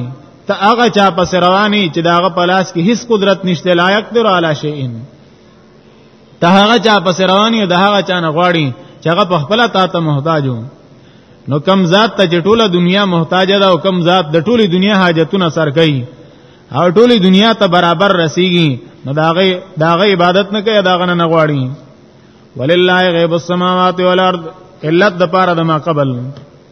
ته هغه چا پس رواني چې داغه پلاس کې هیڅ قدرت نشته لایق دی علی شیئن ته هغه چا پس رواني او د هغه چا نه غواړي چې هغه په خپل تا ته محتاجو نو کم ذات ته ټوله دنیا محتاج ده او کم ذات د ټوله دنیا حاجتونه سر کوي او ټوله دنیا ته برابر رسیږي نو داغه داغه عبادت نه کوي داغه نه غواړي ولله غیب السماوات والارض علت د پاره د ما قبل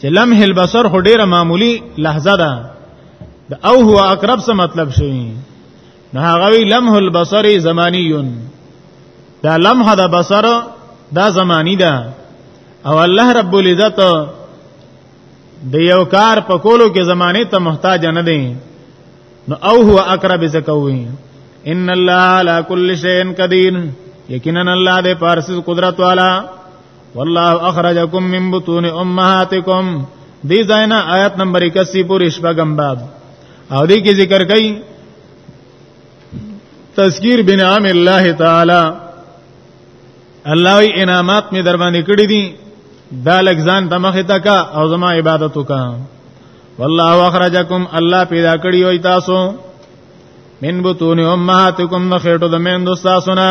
چې لمح البصر هو ډیره معمولی لحظه ده د او هو اقرب څه مطلب شي نه هغه وی لمح البصر زمانیون دا لمح د بصر دا زمانی ده او الله رب العزت د یو کار په کولو کې زمانه ته محتاج نه دی نو او هو اقرب زکوي ان الله على كل شيء قدير یقینا الله دې پارس قدرت والا والله اخرجکم من بطون امهاتکم دې ځاینا آیت نمبر 81 پورې شپږم باب او دې کې ذکر کړي تذکیر بنعم الله تعالی الله وی انعامات می در باندې کړی دي دا لګزان ته مخه تکا او زما عبادت وکا والله اخرجکم الله پیدا کړی وای تاسو من بطون امهاتکم نخیټو د مین دوستا سنا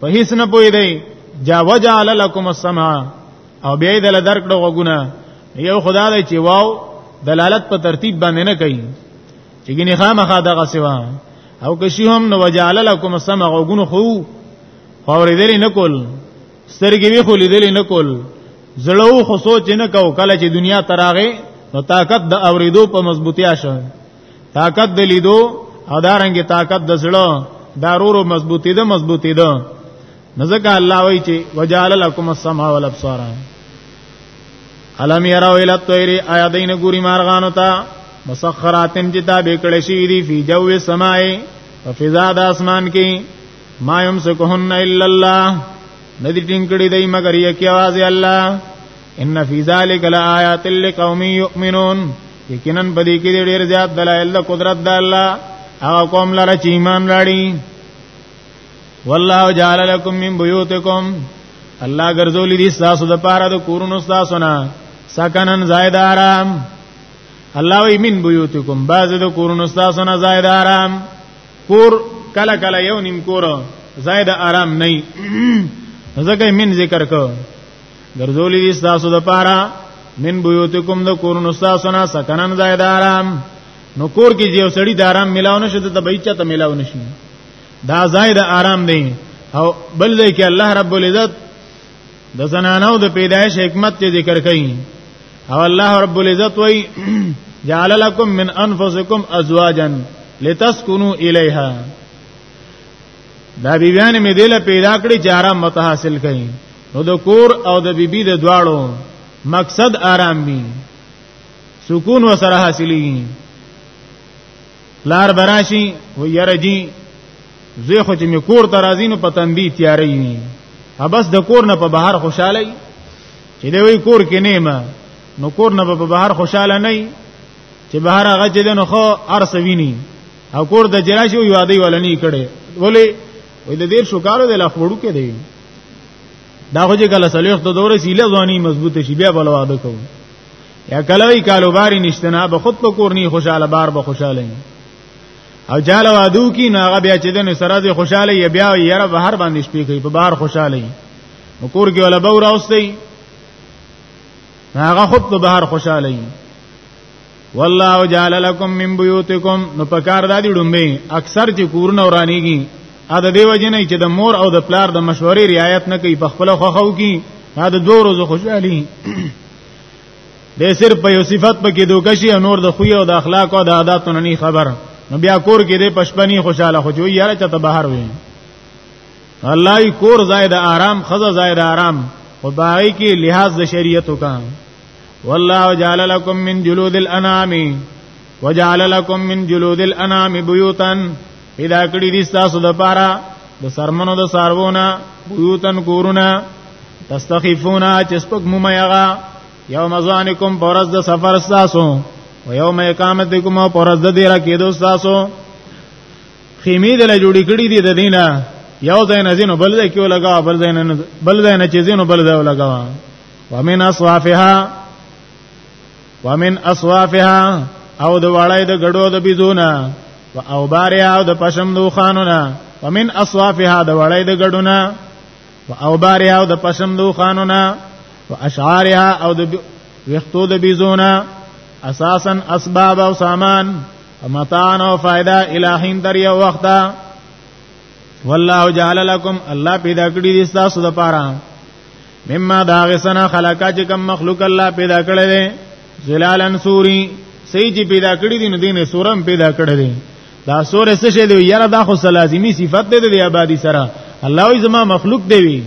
په هیڅ نه پوي دی جا وجعل لكم السمع او بیا دل درکړه وګونه یو خدا دی چې واو دلالت په ترتیب باندې نه کوي چې ګنې خامخا دغه سوا او کشی هم نو وجعل لكم السمع وګونه خو خورې دلی نکول سترګې وی خو لیدلې نکول زړه خو سوچ نه کو کله چې دنیا تراغه نو طاقت د اوریدو په مضبوطیا شوه طاقت د لیدو او دارنګ طاقت د زړه دارورو مضبوطی ده مضبوطی ده نزکه الله وای چې وجعل لكم السمع والابصار علم يروا الى الطير آیا دین ګوري مارغانو ته مسخراتن چې تابع کړي شي دي فی جو السماء ففضا د اسمان کې ما يمسكهن الا الله ندی ټینګ کړي دی مگر یې کې आवाज الله ان فی ذلک لآیات لقوم یؤمنون یقینا بدی کې ډېر زیات دلایل د قدرت د الله هغه قوم لره چې ایمان راړي والله جعل لكم من بيوتكم الله ګرځولې دي تاسو د پاره د کورونو تاسو نه سکنن زائد آرام الله وی من بيوتكم بعض د کورونو تاسو نه زائد آرام کور کله کله یو نیم کور زائد آرام نه زګې من ذکر کو ګرځولې دي تاسو د پاره من بيوتکم د کورونو تاسو نه سکنن ځای د آرام نو کور کې یو سړی د آرام ملاو نشي ته بچا ته ملاو نشي دا ځای د آرام دی او بل ځای کې الله رب العزت د زنانو د پیدایش حکمت ته ذکر کړي او الله رب العزت وای جعل لكم من انفسكم ازواجا لتسكنوا اليها دا بیان می دله پیدا کړی چې آرام متحاصل کړي نو د کور او د بیبي د دواړو مقصد آرام وي سکون وسره حاصلېږي لار براشي و يرجي زه خو چې می کور ته راځي نو پتن دی تیارې وي ابس د کور نه په بهر خوشاله وي چې دی وی کور کې نه ما نو کور نه په بهر خوشاله نه وي چې بهر هغه چې نو خو ارس ویني او کور د جراشي یو یادې ولني کړي ولې وې د دیر شو کارو د لخوړو کې دی دا خو چې کله سلیخ ته دورې سیله ځواني مضبوطه شي بیا بل واده کوو یا کله وی کاروباري نشته نه به خود په کور نه خوشاله بار به خوشاله نه او جاله وادو کی نه هغه بیا چې دنه سره دې خوشاله یا بیا یره بهر باندې شپې کوي په بار خوشاله نو کور کې ولا بور اوسې هغه خود په بهر خوشاله والله جعل لكم من بيوتكم نو پکار د دې ډومبه اکثر چې کورونه ورانیږي ا د دې وجه نه چې د مور او د پلار د مشورې رعایت نه کوي په خپل خوخو کې دا د دوه ورځې خوشحالي د صرف په یو صفت پکې دوکشي نور د خوې او د اخلاق او د عادتو نه خبر نو بیا کور کې د پښپنی خوشاله خو جوړ یاره چته بهر وي الله کور زائد آرام خزه زائد آرام او باقي کې لحاظ د شریعت وکړه والله جعل لكم من جلود الانام وجعل لكم من جلود الانام بيوتا پیدا کړی دي تاسو د پاره د سرمنو د سارونه بيوتن کورونه تستخفونا چې سپک مو میغا یوم ځانکم پرز د سفر تاسو و یوم اقامتکم پرز د دیره کېدو تاسو خیمه دل جوړی کړی دي د دینه یو ځای نه زینو بل ځای کیو لگا بل ځای نه بل ځای نه چې زینو بل ځای لگا ومن اصوافها ومن اصوافها او د وړای د غړو د بيزونه و او باریا او د پشم دو خانونه ومن اصوافها د وړای د غړونه و او باریا او د پشم دو خانونه و اشعارها او د وختو د بيزونه اساسا اسباب او سامان متان او فائدہ الہین در یو وخته والله جعل لكم الله پیدا کړی دي تاسو د پاره مما داغسنا خلقا چې کوم مخلوق الله پیدا کړی دی زلالن سوری سې چې پیدا کړی دی نو دینه سورم پیدا کړی دی دا سور څه شی دی یاره دا خو لازمی صفت دی د آبادی سره الله ای زما مخلوق دی وی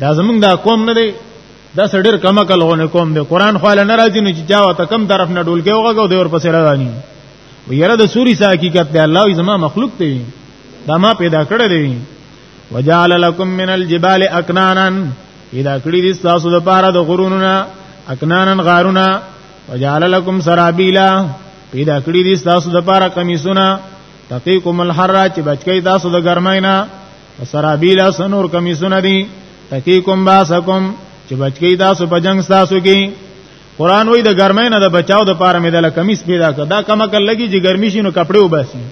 دا زمونږ دا قوم نه دی دا سړیر کما کل غونه قوم دی قران خو له ناراضی نه چې چاوه ته کم طرف نه ډول کې وګو دی ور پسې راځانی یاره د سوري سا حقیقت دی الله ای زما مخلوق دی دا ما پیدا کړی دی وجعل لكم من الجبال اكنانا اذا کړی دي تاسو د پاره د غرونو نه اكنانا غارونه وجعل لكم سرابيلا پیدا کړی دي تاسو د پاره قمیصونه تقيكم الحر چې بچی تاسو د ګرمۍ نه سرابيلا سنور قمیصونه دي تقيكم باسكم چې بچی تاسو په جنگ تاسو کې قران وای د ګرمۍ نه د بچاو د پاره مې د لکمیس پیدا کړه دا کما کله لګي چې ګرمي شي نو کپڑے وباسي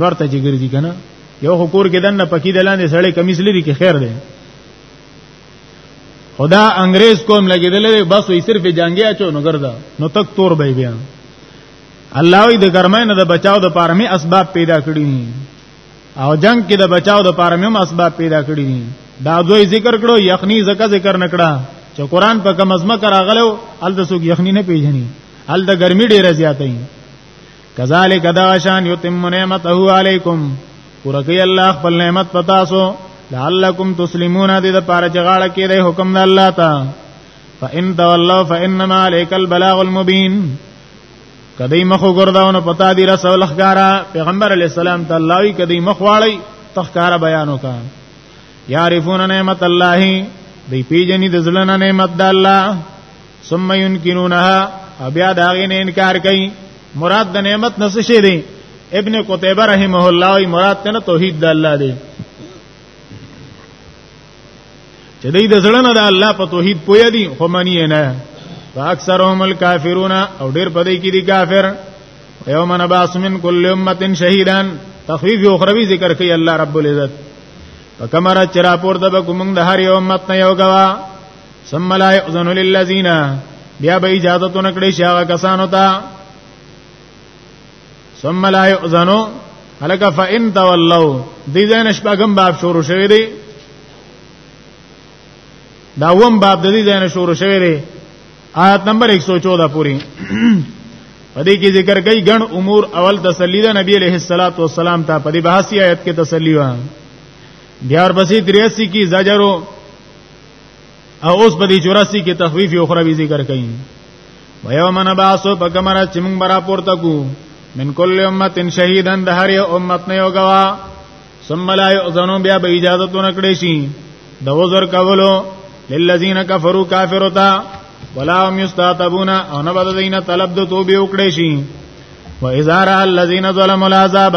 نور ته چې ګرځي کنه یو خو کور کې دنه پکی دلاندې سړی کمیس لري کې خیر دی خدا انګريز کوم لګیدلې بس وې صرف جنگي اچو نو ګرځا نو تک تور به بیا الله وی د ګرمۍ نه د بچاو د پاره می اسباب پیدا کړی او جنگ کې د بچاو د پاره می اسباب پیدا کړی دا دوی ذکر کړو یخنی زکه ذکر نکړه چې قران په کوم ازمه کراغلو ال د سوق یخنی نه پیژني ال د ګرمي ډیره زیاتې کذالک داشان یتم نعمته علیکم ورکی الله خپل نعمت پتا سو لعلکم تسلمون دې د پاره جګړه کې د حکم د الله تا فان تولوا فانما عليك البلاغ المبين کدی مخ وګرځاونه پتا دی رسول خګارا پیغمبر علی السلام ته الله وی کدی مخ واړی تخکارا بیان وکا یعرفون نعمت الله دی پیجنی د زلنا نعمت د الله ثم ينكرونها بیا دا غي نه انکار کوي مراد د نعمت نس شي دي ابن قتيبه رحمه الله مراد ته توحید د الله دی چې دې د زړه نه د الله په توحید پوي دي خو مانی نه فاکثرهم الکافرون او ډیر په دې کې دي کافر یوم نبعث من کل امه شهیدا تخفیف اخروی ذکر کوي الله رب العزت فکمر چرا پور دبا کوم د هر یو امت نه یو غوا ثم لا يؤذن للذين بیا به اجازه تو نکړي شاغه کسانو ته ثم لا يؤذن هلک فان تولوا دې ځین شپږم باب شروع شوی دی دا وم باب د دې ځین شروع شوی دی آیت نمبر 114 پوری پدې کې ذکر کوي ګڼ امور اول تسلی ده نبی عليه الصلاه والسلام ته پدې بحثي آیت کې تسلی و بیا ورپسې 83 کې زجرو او اوس په دې 84 کې تخفیف او خرابې ذکر کړي و یوم نبعث پکمر چې موږ برا پورته کو من کل امه شهیدن د هر یو امت نه یو غوا ثم لا یؤذنون بیا به اجازه تو نکړې شي د وزر کولو للذین کفروا کافرتا ولا هم یستاتبون او نه بد دینه طلب د توبې وکړې شي و اذا را الذین ظلموا العذاب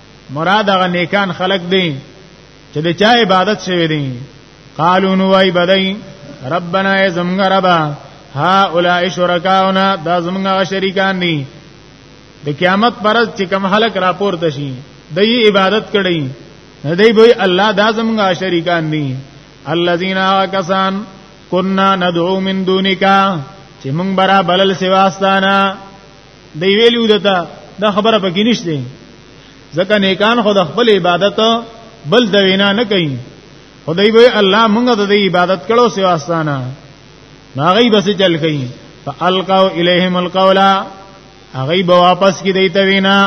مراد هغه نیکان خلق دي چې د چا عبادت شوی دي قالو نو وای بدای ربنا ای زمغ ربا ها اولای شرکاونا دا زمغ شریکان دي د قیامت پرز چې کم خلق راپور دشي د عبادت کړي نه دی به الله دا زمغ شریکان دي الذين کسان كنا ندعو من دونك چې مونږ برا بلل سواستانه دی ویلو دته دا خبره پکې نشته ځکه نیکان خو د خپل عبادت بل د وینا نه کوي خدای به الله مونږ د عبادت کړو سیوا استانه ناغي بس چل کوي فالقوا الیهم القولا هغه به واپس کی دیته وینا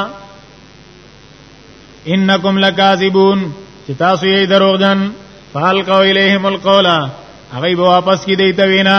انکم لکاذبون چې تاسو یې دروغجن فالقوا الیهم القولا هغه به واپس کی دیته وینا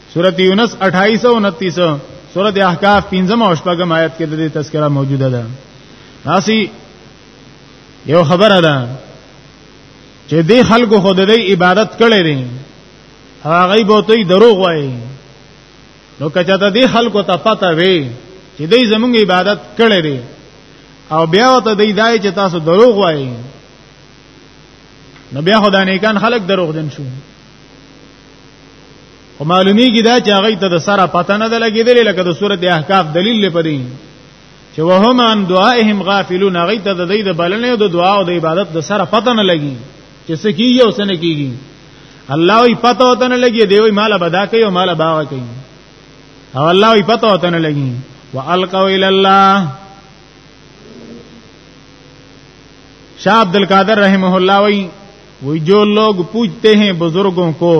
سورۃ یونس 28 او 29 سورۃ احقاف 15 او 16 آیات کې د دې تذکرہ موجوده ده اسی یو خبره ده چې دې خلکو خود دې عبادت کړي دي هغه به ته دروغ وایي نو کچا ته دې خلکو ته پته وي چې دې زمونږ عبادت کړي دي او بیا ته دې دای چې تاسو دروغ وایي نو بیا خدای نه کان خلک دروغ دین شو او معلومیږي دا چې هغه ته د سره پته نه ده لګېدلې لکه د سورته احقاف دلیل لپاره چې وهم عن دعائهم غافلون هغه ته د دې د بلنې او د دعا او د عبادت د سره پته نه لګي چې څه کیږي او څه نه کیږي الله یې پته وته نه لګي دی وی مال بدا کوي او مال باغ کوي او الله یې پته وته نه لګي والقوا الى الله شاه عبد القادر رحمه الله وی وی جو لوگ پوچھتے ہیں بزرگوں کو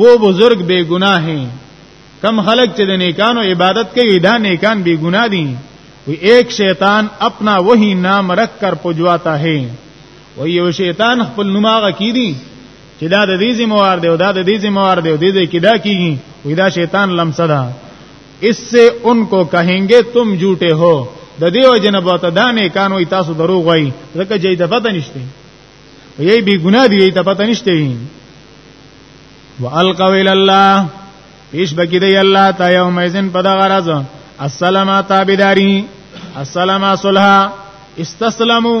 وہ بزرگ بے گناہ ہیں کم خلق چې د نیکانو عبادت کوي دا نیکان بے گناہ دي وی ایک شیطان اپنا وہی نام رکھ کر پجواتا ہے وی یو شیطان خپل نوماغه کی دي چې دا د دې ذمہوار دی او دا د دې ذمہوار دی او دې دې کې دا کیږي وی دا شیطان لمسه ده اس سے ان کو کہیں گے تم جھوٹے ہو د دیو جن په تدانه کانو تاسو دروغ وای ځکه چې د پته نشته یی بی ګنا دی ته پته نشته وی والقوا الى الله پیش بکی دی الله تا یوم ازن په دغه راز السلام تابیداری السلام صلح استسلموا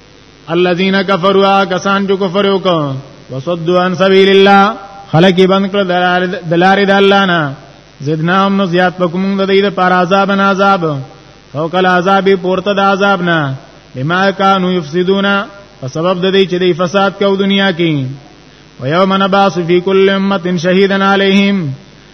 الذين كفروا کسان جو کفر وکړو وصدوا عن سبيل الله خلق بند کړ دلارې د الله نه زدنا هم نو زیات پکوم د دې لپاره عذاب نه عذاب او کله عذاب پورته د عذاب نه بما كانوا يفسدون په سبب د دې چې د فساد کو دنیا کې ويوم نبعث في كل امه شهيدا عليهم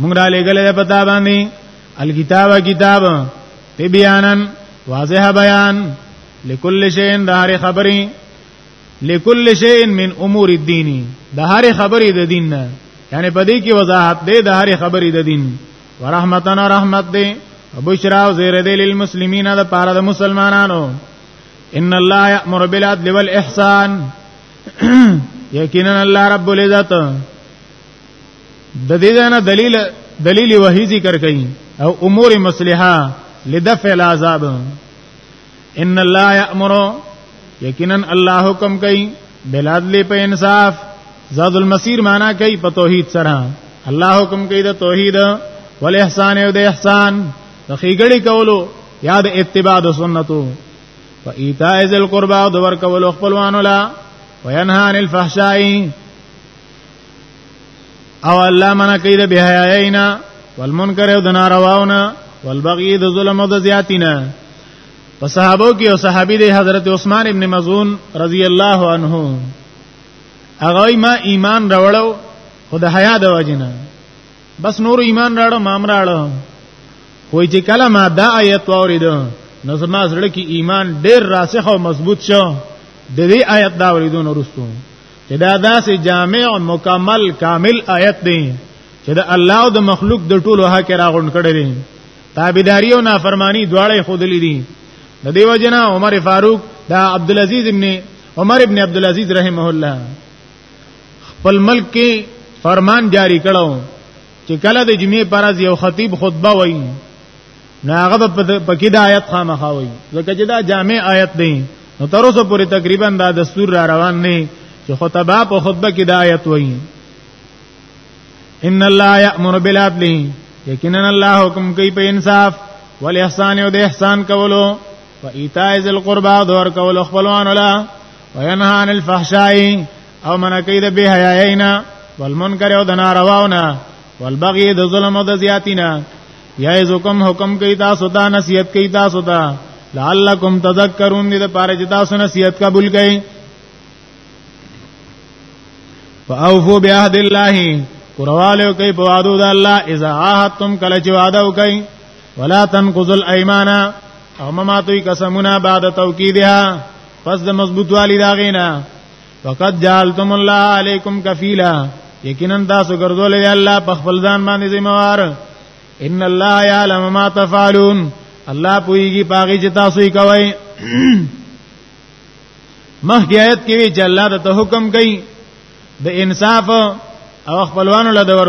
موږ را لګل په تا باندې الکتاب کتاب تبیانن واضح بیان لكل شيء د هر خبرې لكل شيء من امور الدين د هر خبرې د دین نه یعنی په دې کې وضاحت دی د هر خبرې د دین ورحمتنا رحمت دی وبشرا او زیر دی للمسلمین د پاره د مسلمانانو ان الله یامر بالعدل والاحسان یقینا الله رب العزت د دې نه دلیل دلیل وحی ذکر کړي او امور مصلحه لدفع العذاب ان الله یامر یقینا الله حکم کوي بلادل په انصاف زاد المسیر معنا کوي په توحید سره الله حکم کوي د توحید ول احسان او د احسان د خېګړې کولو یا د اتباع د سنتو و ایتاء ذل قربا د ور کولو خپلوانو لا وینهان الفحشاء او الله منع کوي د بهایینا والمنکر او د نارواونه والبغي د ظلم او د زیاتینا په صحابه کې او صحابي دی حضرت عثمان ابن مزعون رضی الله عنه هغه ما ایمان راوړو خو د حیا د وجنه بس نور ایمان راړو مام راړو وای چې کله ما دا آیت اوریدو نو زما زړه کې ایمان ډیر راسخ او مضبوط شو د دې آیت دا اوریدو نو رسوم چې دا داسې جامع مکمل کامل آیت دی چې د الله او د مخلوق د ټولو حق راغون کړی دی تابعداري او نافرمانی دواړه خودلې دي د دیو جنا عمر فاروق دا عبد العزيز ابن عمر ابن عبد العزيز رحمه الله خپل ملک کې فرمان جاری کړو چې کله د جمعې پر ورځ یو خطیب خطبه وایي نو هغه په پکې د آیت خامخا وي ځکه چې دا جامع آیت دی نو تر اوسه پورې تقریبا دا دستور را روان نه چې خطبه په خطبه کې د آیت وایي ان الله یامر بالعدل یقینا الله حکم کوي په انصاف ول احسان او د احسان کولو و ایتاء ذل قربا دور کولو خپلوان ولا وینها عن الفحشاء او من کوي د به حیاینا والمنکر او د نارواونه والبغي د ظلم او د زیاتینا یا یزکم حکم کوي تاسو ته نصیحت کوي تاسو ته لعلکم تذکرون دې لپاره چې تاسو نصیحت قبول کړئ فاوفو بعهد الله قرواله کوي په وعده د الله اذا عهدتم کله چې وعده وکړي ولا تنقضوا الايمان او مما توي قسمونه بعد توکیدها پس د مضبوط والی دا غینا فقط جعلتم الله علیکم کفیلا یقینا تاسو ګرځولې الله په خپل ځان باندې ذمہوار ان الله یعلم ما تفعلون الله پویږي پاږي چې تاسو یې کوي مخکې آیت کې وی چې الله د حکم کوي د انصاف او خپلوانو له دور